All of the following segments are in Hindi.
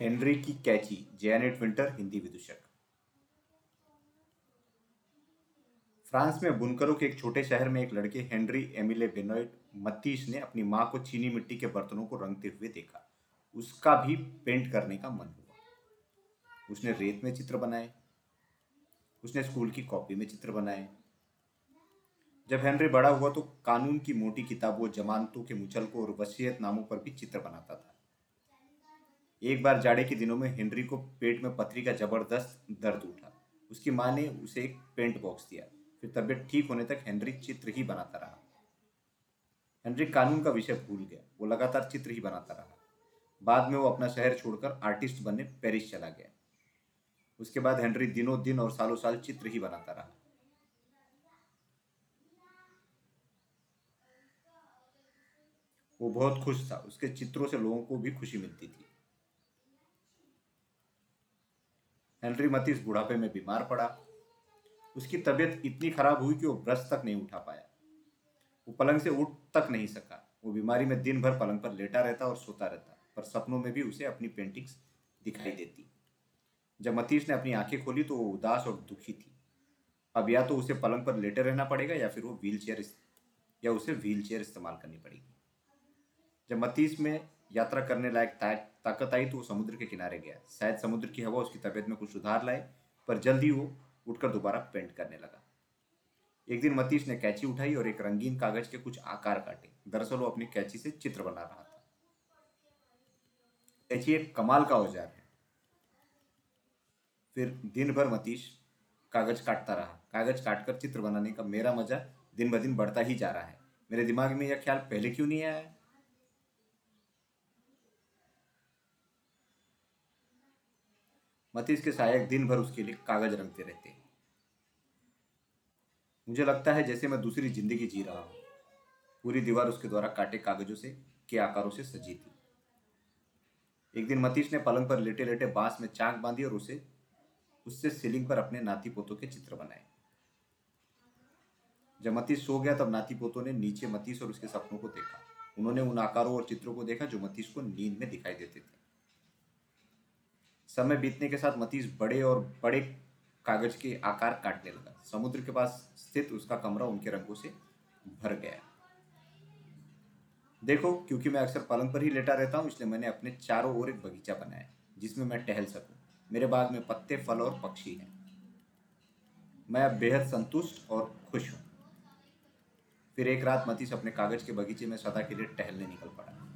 हेनरी की कैची, जैनेट विंटर हिंदी विदूषक। फ्रांस में बुनकरों के एक छोटे शहर में एक लड़के, हेनरी एमिले बेनोइट मत्तीस ने अपनी माँ को चीनी मिट्टी के बर्तनों को रंगते हुए देखा। उसका भी पेंट करने का मन हुआ। उसने रेत में चित्र बनाए। उसने स्कूल की कॉपी में चित्र बनाए। जब हेनरी बड़ा हुआ तो कानून की मोटी किताबों जमानतों के मुचलकों और वसीयत नामों पर भी चित्र बनाता था। एक बार जाड़े के दिनों में हेनरी को पेट में पथरी का ज़बरदस्त दर्द उठा। उसकी माँ ने उसे एक पेंट बॉक्स दिया। फिर तबीयत ठीक होने तक हेनरी चित्र ही बनाता रहा। हेनरी कानून का विषय भूल गया। वो लगातार चित्र ही बनाता रहा। बाद में वो अपना शहर छोड़कर आर्टिस्ट बनने पेरिस चला गया। उसके बाद हेनरी दिनों दिन और सालों साल चित्र ही बनाता रहा। वो बहुत खुश था। उसके चित्रों से लोगों को भी खुशी मिलती थी। हेनरी मतीस बुढ़ापे में बीमार पड़ा। उसकी तबीयत इतनी खराब हुई कि वो ब्रश तक नहीं उठा पाया। वो पलंग से उठ तक नहीं सका। वो बीमारी में दिन भर पलंग पर लेटा रहता और सोता रहता, पर सपनों में भी उसे अपनी पेंटिंग्स दिखाई देती। जब मतीश ने अपनी आँखें खोली तो वो उदास और दुखी थी। अब या तो उसे पलंग पर लेटे रहना पड़ेगा या फिर वो व्हील चेयर या उसे व्हील चेयर इस्तेमाल करनी पड़ेगी। जब मतीस में यात्रा करने लायक ताकत आई तो वो समुद्र के किनारे गया। शायद समुद्र की हवा उसकी तबीयत में कुछ सुधार लाए, पर जल्दी वो उठकर दोबारा पेंट करने लगा। एक दिन मतीश ने कैची उठाई और एक रंगीन कागज़ के कुछ आकार काटे। दरअसल वो अपनी कैची से चित्र बना रहा था। कैची एक कमाल का औज़ार है। फिर दिन भर मतीश कागज़ काटता रहा। कागज़ काटकर चित्र बनाने का मेरा मज़ा दिन ब दिन बढ़ता ही जा रहा है। मेरे दिमाग में यह ख्याल पहले क्यों नहीं आया? मतीस के सहायक दिन भर उसके लिए कागज़ रंगते रहते मुझे लगता है जैसे मैं दूसरी ज़िंदगी जी रहा हूँ। पूरी दीवार उसके द्वारा काटे कागजों से, के आकारों से सजी थी। एक दिन मतीश ने पलंग पर लेटे लेटे बाँस में चाक बांधी और उसे, उससे सीलिंग पर अपने नाती पोतों के चित्र बनाए। जब मतीश सो गया तब नाती पोतों ने नीचे मतीश और उसके सपनों को देखा। उन्होंने उन आकारों और चित्रों को देखा जो मतीश को नींद में दिखाई देते थे। समय बीतने के साथ मतीस बड़े और बड़े कागज़ के आकार काटने लगा। समुद्र के पास स्थित उसका कमरा उनके रंगों से भर गया। देखो, क्योंकि मैं अक्सर पलंग पर ही लेटा रहता हूँ, इसलिए मैंने अपने चारों ओर एक बगीचा बनाया, जिसमें मैं टहल सकूँ। मेरे बाग में पत्ते, फल और पक्षी हैं। मैं अब बेहद संतुष्ट और खुश हूँ। फिर एक रात मतीस अपने कागज़ के बगीचे में सदा के लिए टहलने निकल पड़ा।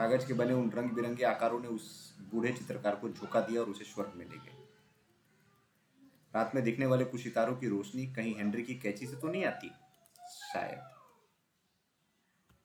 कागज़ के बने उन रंग बिरंगे आकारों ने उस बूढ़े चित्रकार को झोंका दिया और उसे स्वर्ग में ले गए। रात में दिखने वाले कुछ सितारों की रोशनी कहीं हेनरी की कैची से तो नहीं आती? शायद।